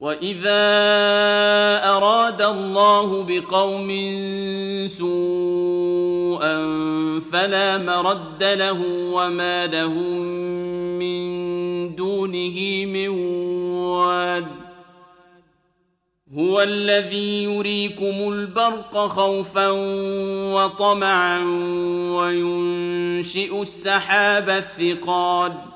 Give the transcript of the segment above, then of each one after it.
واذا اراد الله بقوم سوءا فلا مرد له وما لهم من دونه من واد هو الذي يريكم البرق خوفا وطمعا وينشئ السحاب الثقال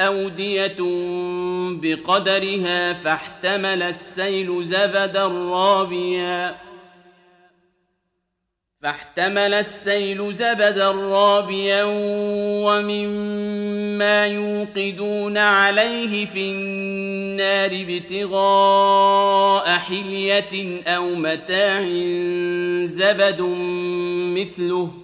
أودية بقدرها فاحتمل السيل زبدا رابيا. فاحتمل السيل زبدا رابيا ومما يوقدون عليه في النار ابتغاء حلية أو متاع زبد مثله.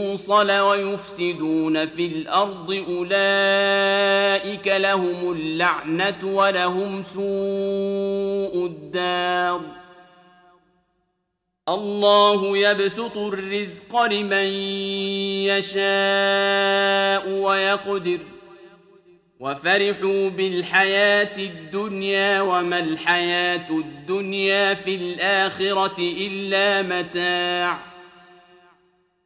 ويفسدون في الأرض اولئك لهم اللعنه ولهم سوء الدار الله يبسط الرزق لمن يشاء ويقدر وفرحوا بالحياة الدنيا وما الحياة الدنيا في الآخرة إلا متاع